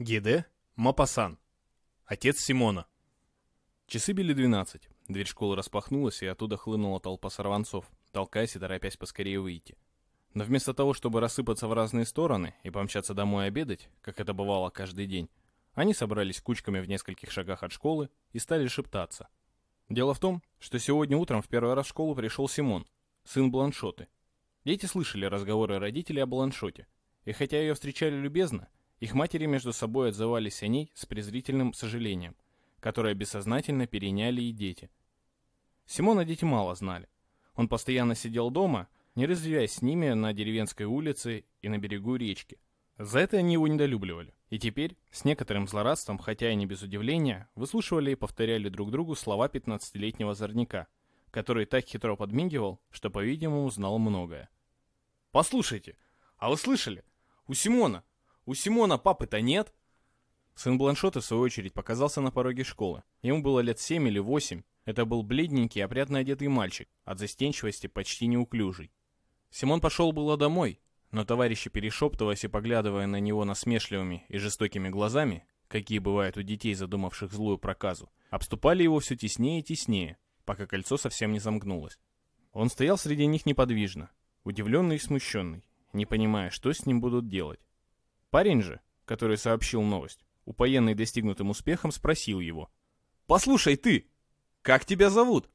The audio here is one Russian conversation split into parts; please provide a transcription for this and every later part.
Гиде Мапасан. Отец Симона. Часы били 12. Дверь школы распахнулась, и оттуда хлынула толпа сорванцов, толкаясь и торопясь поскорее выйти. Но вместо того, чтобы рассыпаться в разные стороны и помчаться домой обедать, как это бывало каждый день, они собрались кучками в нескольких шагах от школы и стали шептаться. Дело в том, что сегодня утром в первый раз в школу пришел Симон, сын Бланшоты. Дети слышали разговоры родителей о Бланшоте, и хотя ее встречали любезно, их матери между собой отзывались о ней с презрительным сожалением, которое бессознательно переняли и дети. Симона дети мало знали. Он постоянно сидел дома, не развиваясь с ними на деревенской улице и на берегу речки. За это они его недолюбливали. И теперь, с некоторым злорадством, хотя и не без удивления, выслушивали и повторяли друг другу слова 15-летнего озорника, который так хитро подмигивал, что, по-видимому, знал многое. «Послушайте, а вы слышали? У Симона, у Симона папы-то нет?» Сын Бланшота, в свою очередь, показался на пороге школы. Ему было лет семь или восемь. Это был бледненький, опрятно одетый мальчик, от застенчивости почти неуклюжий. Симон пошел было домой, но товарищи, перешептываясь и поглядывая на него насмешливыми и жестокими глазами, какие бывают у детей, задумавших злую проказу, обступали его все теснее и теснее, пока кольцо совсем не замкнулось. Он стоял среди них неподвижно, удивленный и смущенный, не понимая, что с ним будут делать. Парень же, который сообщил новость, упоенный достигнутым успехом, спросил его. «Послушай ты, как тебя зовут?»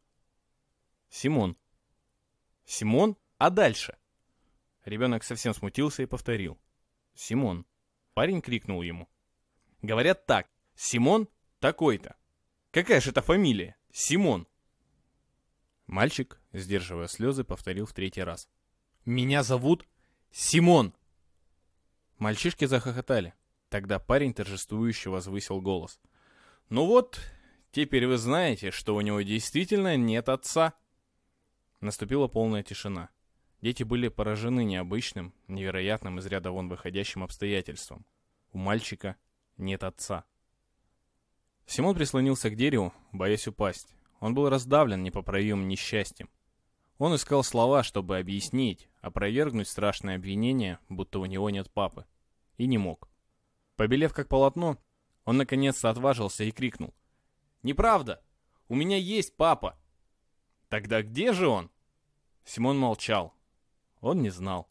«Симон». «Симон? А дальше?» Ребенок совсем смутился и повторил. «Симон». Парень крикнул ему. «Говорят так, Симон такой-то. Какая же это фамилия? Симон». Мальчик, сдерживая слезы, повторил в третий раз. «Меня зовут Симон». Мальчишки захохотали. Тогда парень торжествующе возвысил голос. «Ну вот, теперь вы знаете, что у него действительно нет отца». Наступила полная тишина. Дети были поражены необычным, невероятным из ряда вон выходящим обстоятельством. У мальчика нет отца. Симон прислонился к дереву, боясь упасть. Он был раздавлен непоправимым несчастьем. Он искал слова, чтобы объяснить, опровергнуть страшное обвинение, будто у него нет папы. И не мог. Побелев как полотно, он наконец-то отважился и крикнул. «Неправда! У меня есть папа!» «Тогда где же он?» Симон молчал. Он не знал.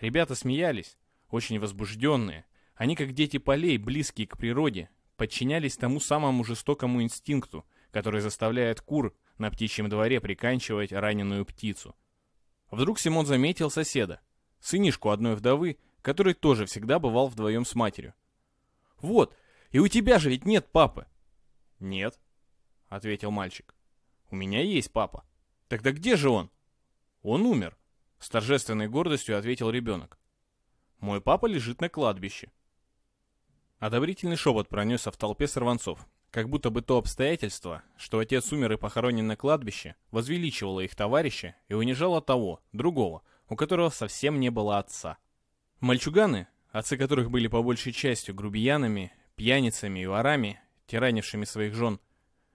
Ребята смеялись, очень возбужденные. Они, как дети полей, близкие к природе, подчинялись тому самому жестокому инстинкту, который заставляет кур на птичьем дворе приканчивать раненую птицу. Вдруг Симон заметил соседа, сынишку одной вдовы, который тоже всегда бывал вдвоем с матерью. «Вот, и у тебя же ведь нет папы!» «Нет», — ответил мальчик. «У меня есть папа. Тогда где же он?» «Он умер», — с торжественной гордостью ответил ребенок. «Мой папа лежит на кладбище». Одобрительный шепот пронесся в толпе сорванцов, как будто бы то обстоятельство, что отец умер и похоронен на кладбище, возвеличивало их товарища и унижало того, другого, у которого совсем не было отца. Мальчуганы, отцы которых были по большей частью грубиянами, пьяницами и ворами, тиранившими своих жен,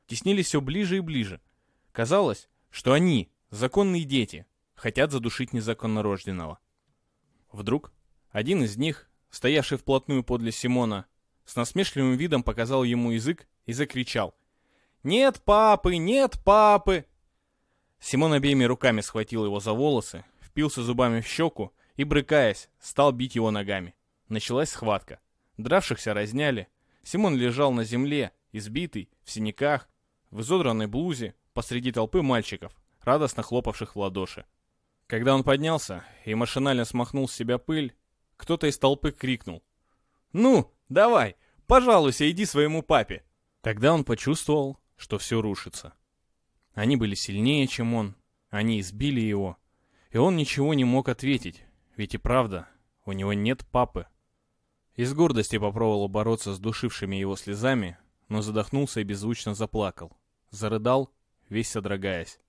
теснились все ближе и ближе. Казалось, что они, законные дети, хотят задушить незаконно рожденного. Вдруг один из них, стоявший вплотную подле Симона, с насмешливым видом показал ему язык и закричал. «Нет папы! Нет папы!» Симон обеими руками схватил его за волосы, впился зубами в щеку и, брыкаясь, стал бить его ногами. Началась схватка. Дравшихся разняли. Симон лежал на земле, избитый, в синяках, в изодранной блузе, посреди толпы мальчиков, радостно хлопавших в ладоши. Когда он поднялся и машинально смахнул с себя пыль, кто-то из толпы крикнул. «Ну, давай, пожалуйся, иди своему папе!» Тогда он почувствовал, что все рушится. Они были сильнее, чем он, они избили его, и он ничего не мог ответить, ведь и правда, у него нет папы. Из гордости попробовал бороться с душившими его слезами, но задохнулся и беззвучно заплакал. Зарыдал, весь содрогаясь.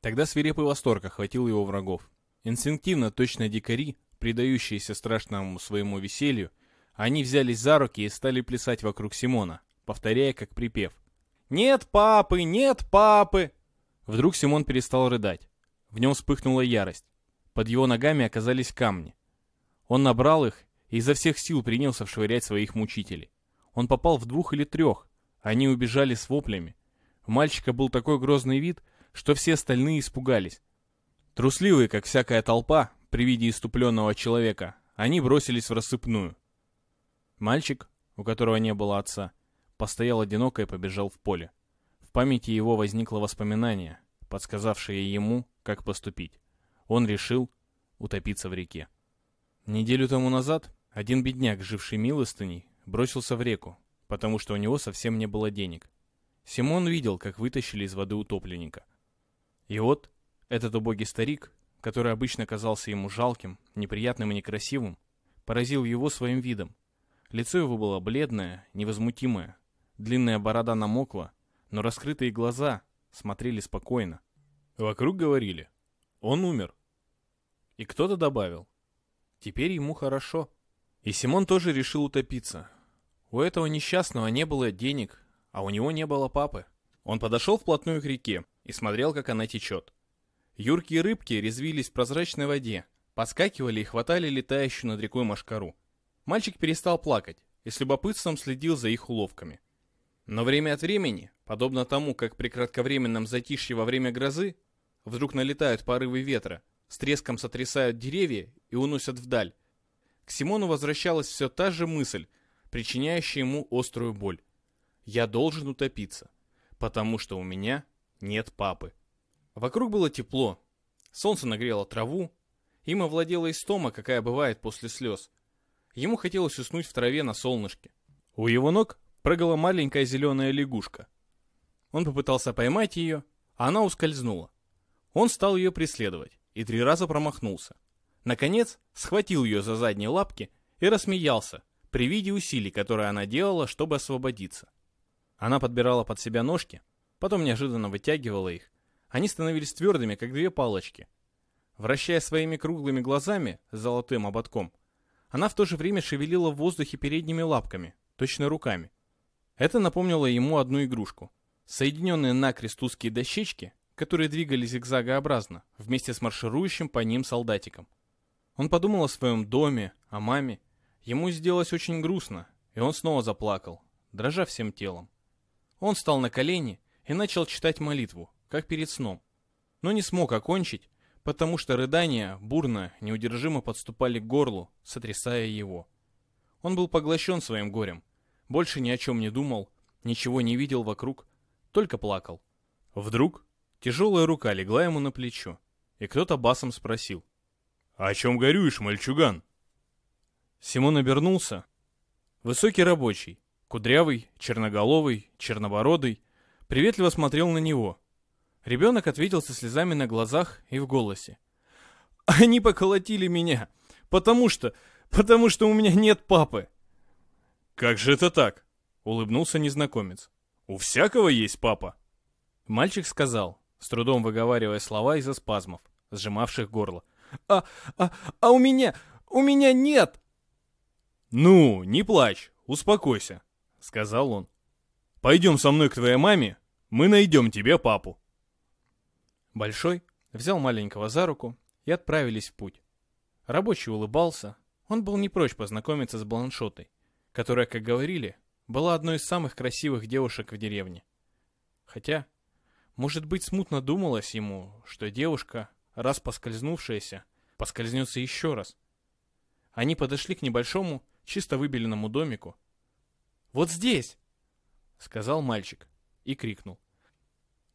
Тогда свирепый восторг охватил его врагов. Инстинктивно, точно дикари, предающиеся страшному своему веселью, они взялись за руки и стали плясать вокруг Симона, повторяя как припев. «Нет папы! Нет папы!» Вдруг Симон перестал рыдать. В нем вспыхнула ярость. Под его ногами оказались камни. Он набрал их и изо всех сил принялся вшвырять своих мучителей. Он попал в двух или трех, они убежали с воплями. У мальчика был такой грозный вид, что все остальные испугались. Трусливые, как всякая толпа, при виде иступленного человека, они бросились в рассыпную. Мальчик, у которого не было отца, постоял одиноко и побежал в поле. В памяти его возникло воспоминание, подсказавшее ему, как поступить. Он решил утопиться в реке. Неделю тому назад один бедняк, живший милостыней, бросился в реку, потому что у него совсем не было денег. Симон видел, как вытащили из воды утопленника. И вот этот убогий старик, который обычно казался ему жалким, неприятным и некрасивым, поразил его своим видом. Лицо его было бледное, невозмутимое, длинная борода намокла, но раскрытые глаза смотрели спокойно. Вокруг говорили «Он умер». И кто-то добавил «Теперь ему хорошо». И Симон тоже решил утопиться. У этого несчастного не было денег, а у него не было папы. Он подошел вплотную к реке и смотрел, как она течет. Юркие рыбки резвились в прозрачной воде, подскакивали и хватали летающую над рекой машкару. Мальчик перестал плакать и с любопытством следил за их уловками. Но время от времени, подобно тому, как при кратковременном затишье во время грозы, вдруг налетают порывы ветра, с треском сотрясают деревья и уносят вдаль, к Симону возвращалась все та же мысль, причиняющая ему острую боль. Я должен утопиться, потому что у меня нет папы. Вокруг было тепло, солнце нагрело траву, им овладела истома, какая бывает после слез. Ему хотелось уснуть в траве на солнышке. У его ног прыгала маленькая зеленая лягушка. Он попытался поймать ее, а она ускользнула. Он стал ее преследовать и три раза промахнулся. Наконец, схватил ее за задние лапки и рассмеялся при виде усилий, которые она делала, чтобы освободиться. Она подбирала под себя ножки, потом неожиданно вытягивала их. Они становились твердыми, как две палочки. Вращая своими круглыми глазами с золотым ободком, она в то же время шевелила в воздухе передними лапками, точно руками. Это напомнило ему одну игрушку. Соединенные накрест узкие дощечки, которые двигались зигзагообразно, вместе с марширующим по ним солдатиком. Он подумал о своем доме, о маме. Ему сделалось очень грустно, и он снова заплакал, дрожа всем телом. Он встал на колени и начал читать молитву, как перед сном. Но не смог окончить, потому что рыдания бурно, неудержимо подступали к горлу, сотрясая его. Он был поглощен своим горем, больше ни о чем не думал, ничего не видел вокруг, только плакал. Вдруг тяжелая рука легла ему на плечо, и кто-то басом спросил. «О чем горюешь, мальчуган?» Симон обернулся. Высокий рабочий, кудрявый, черноголовый, чернобородый, приветливо смотрел на него. Ребенок ответил со слезами на глазах и в голосе. «Они поколотили меня, потому что... потому что у меня нет папы!» «Как же это так?» — улыбнулся незнакомец. «У всякого есть папа!» Мальчик сказал, с трудом выговаривая слова из-за спазмов, сжимавших горло. А, а, а у меня, у меня нет!» «Ну, не плачь, успокойся», — сказал он. «Пойдем со мной к твоей маме, мы найдем тебе папу». Большой взял маленького за руку и отправились в путь. Рабочий улыбался, он был не прочь познакомиться с Бланшотой, которая, как говорили, была одной из самых красивых девушек в деревне. Хотя, может быть, смутно думалось ему, что девушка раз поскользнувшаяся, поскользнется еще раз. Они подошли к небольшому, чисто выбеленному домику. «Вот здесь!» — сказал мальчик и крикнул.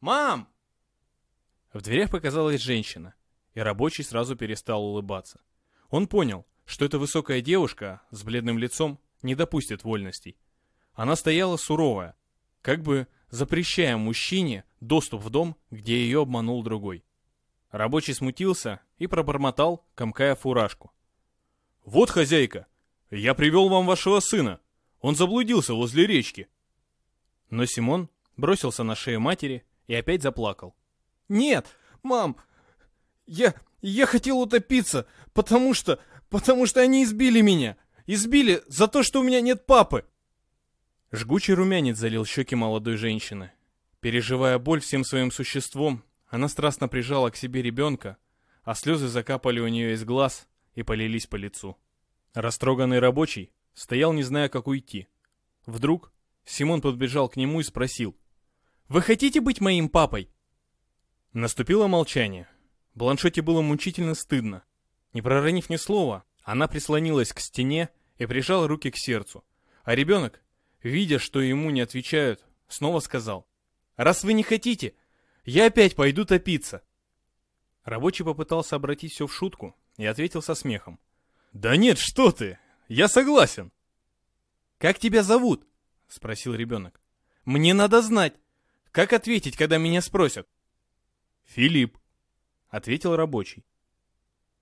«Мам!» В дверях показалась женщина, и рабочий сразу перестал улыбаться. Он понял, что эта высокая девушка с бледным лицом не допустит вольностей. Она стояла суровая, как бы запрещая мужчине доступ в дом, где ее обманул другой. Рабочий смутился и пробормотал, комкая фуражку. «Вот, хозяйка, я привел вам вашего сына. Он заблудился возле речки». Но Симон бросился на шею матери и опять заплакал. «Нет, мам, я... я хотел утопиться, потому что... потому что они избили меня. Избили за то, что у меня нет папы». Жгучий румянец залил щеки молодой женщины. Переживая боль всем своим существом, она страстно прижала к себе ребенка, а слезы закапали у нее из глаз и полились по лицу. Растроганный рабочий стоял, не зная, как уйти. Вдруг Симон подбежал к нему и спросил. «Вы хотите быть моим папой?» Наступило молчание. Бланшете было мучительно стыдно. Не проронив ни слова, она прислонилась к стене и прижала руки к сердцу. А ребенок, видя, что ему не отвечают, снова сказал. «Раз вы не хотите, я опять пойду топиться». Рабочий попытался обратить все в шутку и ответил со смехом. «Да нет, что ты! Я согласен!» «Как тебя зовут?» — спросил ребенок. «Мне надо знать. Как ответить, когда меня спросят?» «Филипп», — ответил рабочий.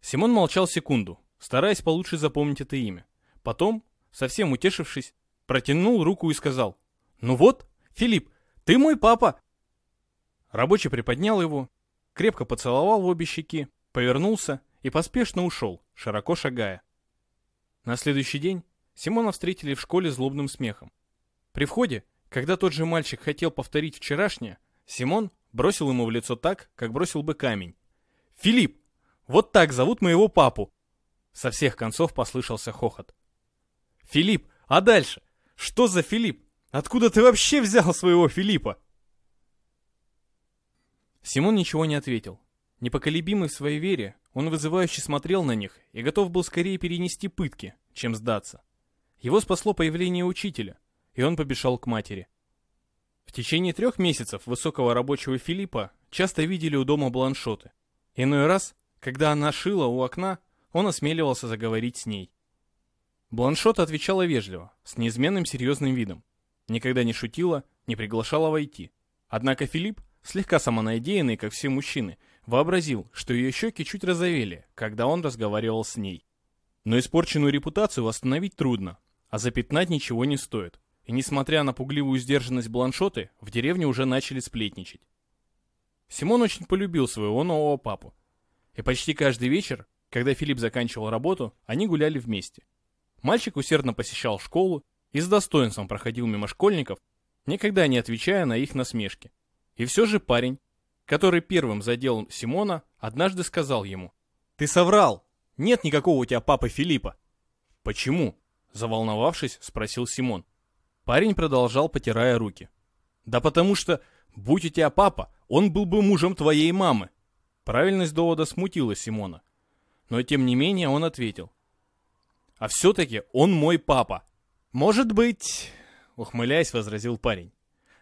Симон молчал секунду, стараясь получше запомнить это имя. Потом, совсем утешившись, протянул руку и сказал. «Ну вот, Филипп, ты мой папа!» Рабочий приподнял его, крепко поцеловал в обе щеки, повернулся и поспешно ушел, широко шагая. На следующий день Симона встретили в школе злобным смехом. При входе, когда тот же мальчик хотел повторить вчерашнее, Симон бросил ему в лицо так, как бросил бы камень. «Филипп, вот так зовут моего папу!» Со всех концов послышался хохот. «Филипп, а дальше? Что за Филипп? Откуда ты вообще взял своего Филиппа?» Симон ничего не ответил. Непоколебимый в своей вере, он вызывающе смотрел на них и готов был скорее перенести пытки, чем сдаться. Его спасло появление учителя, и он побежал к матери. В течение трех месяцев высокого рабочего Филиппа часто видели у дома бланшоты. Иной раз, когда она шила у окна, он осмеливался заговорить с ней. Бланшот отвечала вежливо, с неизменным серьезным видом. Никогда не шутила, не приглашала войти. Однако Филипп слегка самонадеянный, как все мужчины, вообразил, что ее щеки чуть розовели, когда он разговаривал с ней. Но испорченную репутацию восстановить трудно, а запятнать ничего не стоит. И несмотря на пугливую сдержанность Бланшоты, в деревне уже начали сплетничать. Симон очень полюбил своего нового папу. И почти каждый вечер, когда Филипп заканчивал работу, они гуляли вместе. Мальчик усердно посещал школу и с достоинством проходил мимо школьников, никогда не отвечая на их насмешки. И все же парень, который первым задел Симона, однажды сказал ему, «Ты соврал! Нет никакого у тебя папы Филиппа!» «Почему?» – заволновавшись, спросил Симон. Парень продолжал, потирая руки. «Да потому что, будь у тебя папа, он был бы мужем твоей мамы!» Правильность довода смутила Симона. Но тем не менее он ответил. «А все-таки он мой папа!» «Может быть...» — ухмыляясь, возразил парень.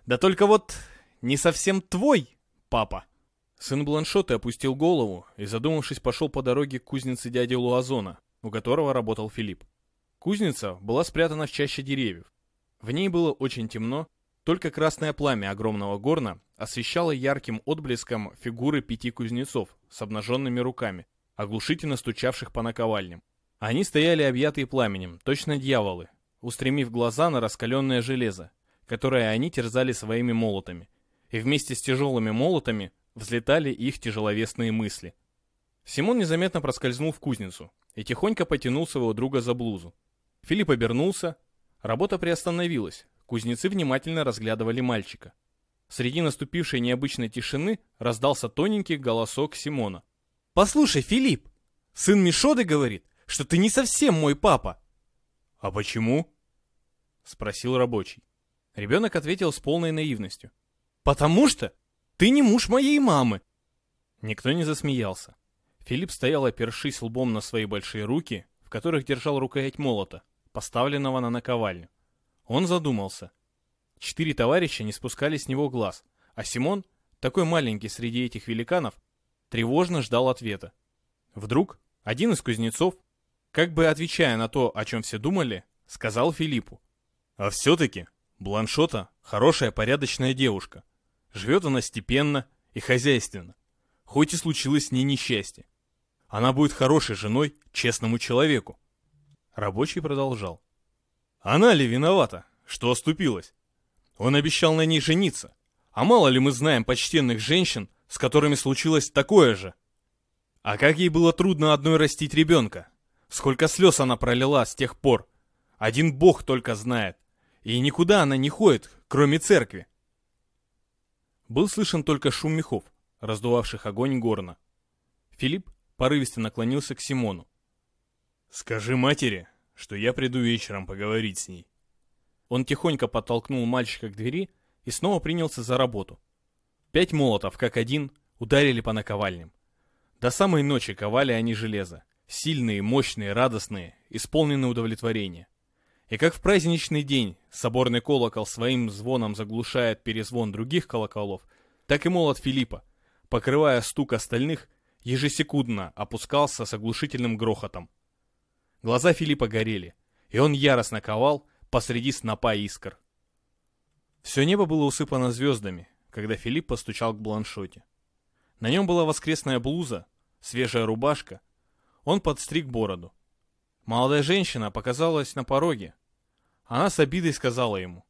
«Да только вот не совсем твой, папа. Сын Бланшота опустил голову и, задумавшись, пошел по дороге к кузнице дяди Луазона, у которого работал Филипп. Кузница была спрятана в чаще деревьев. В ней было очень темно, только красное пламя огромного горна освещало ярким отблеском фигуры пяти кузнецов с обнаженными руками, оглушительно стучавших по наковальням. Они стояли объятые пламенем, точно дьяволы, устремив глаза на раскаленное железо, которое они терзали своими молотами – и вместе с тяжелыми молотами взлетали их тяжеловесные мысли. Симон незаметно проскользнул в кузницу и тихонько потянул своего друга за блузу. Филипп обернулся, работа приостановилась, кузнецы внимательно разглядывали мальчика. Среди наступившей необычной тишины раздался тоненький голосок Симона. «Послушай, Филипп, сын Мишоды говорит, что ты не совсем мой папа». «А почему?» — спросил рабочий. Ребенок ответил с полной наивностью. «Потому что ты не муж моей мамы!» Никто не засмеялся. Филипп стоял, опершись лбом на свои большие руки, в которых держал рукоять молота, поставленного на наковальню. Он задумался. Четыре товарища не спускали с него глаз, а Симон, такой маленький среди этих великанов, тревожно ждал ответа. Вдруг один из кузнецов, как бы отвечая на то, о чем все думали, сказал Филиппу. «А все-таки Бланшота хорошая порядочная девушка. Живет она степенно и хозяйственно, хоть и случилось с ней несчастье. Она будет хорошей женой честному человеку. Рабочий продолжал. Она ли виновата, что оступилась? Он обещал на ней жениться. А мало ли мы знаем почтенных женщин, с которыми случилось такое же? А как ей было трудно одной растить ребенка? Сколько слез она пролила с тех пор? Один бог только знает. И никуда она не ходит, кроме церкви. Был слышен только шум мехов, раздувавших огонь горна. Филипп порывисто наклонился к Симону. «Скажи матери, что я приду вечером поговорить с ней. Он тихонько подтолкнул мальчика к двери и снова принялся за работу. Пять молотов, как один, ударили по наковальням. До самой ночи ковали они железо. Сильные, мощные, радостные, исполненные удовлетворения. И как в праздничный день соборный колокол своим звоном заглушает перезвон других колоколов, так и молот Филиппа, покрывая стук остальных, ежесекундно опускался с оглушительным грохотом. Глаза Филиппа горели, и он яростно ковал посреди снопа искр. Все небо было усыпано звездами, когда Филипп постучал к бланшоте. На нем была воскресная блуза, свежая рубашка. Он подстриг бороду. Молодая женщина показалась на пороге. Она с обидой сказала ему.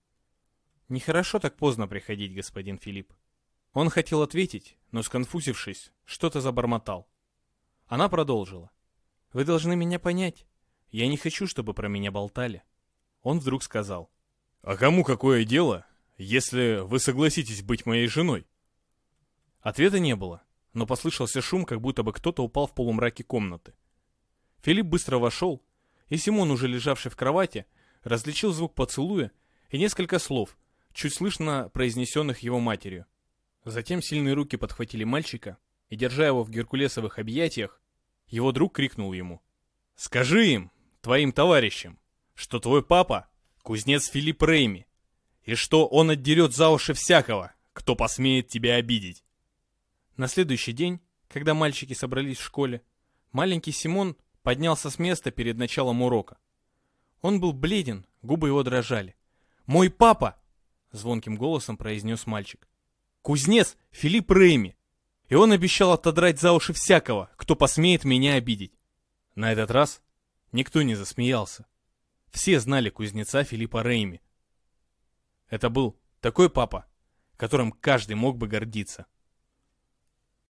«Нехорошо так поздно приходить, господин Филипп». Он хотел ответить, но, сконфузившись, что-то забормотал. Она продолжила. «Вы должны меня понять. Я не хочу, чтобы про меня болтали». Он вдруг сказал. «А кому какое дело, если вы согласитесь быть моей женой?» Ответа не было, но послышался шум, как будто бы кто-то упал в полумраке комнаты. Филипп быстро вошел, и Симон, уже лежавший в кровати, различил звук поцелуя и несколько слов, чуть слышно произнесенных его матерью. Затем сильные руки подхватили мальчика, и, держа его в геркулесовых объятиях, его друг крикнул ему. «Скажи им, твоим товарищам, что твой папа — кузнец Филипп Рейми, и что он отдерет за уши всякого, кто посмеет тебя обидеть». На следующий день, когда мальчики собрались в школе, маленький Симон поднялся с места перед началом урока. Он был бледен, губы его дрожали. «Мой папа!» — звонким голосом произнес мальчик. «Кузнец Филипп Рейми, и он обещал отодрать за уши всякого, кто посмеет меня обидеть». На этот раз никто не засмеялся. Все знали кузнеца Филиппа Рейми. Это был такой папа, которым каждый мог бы гордиться.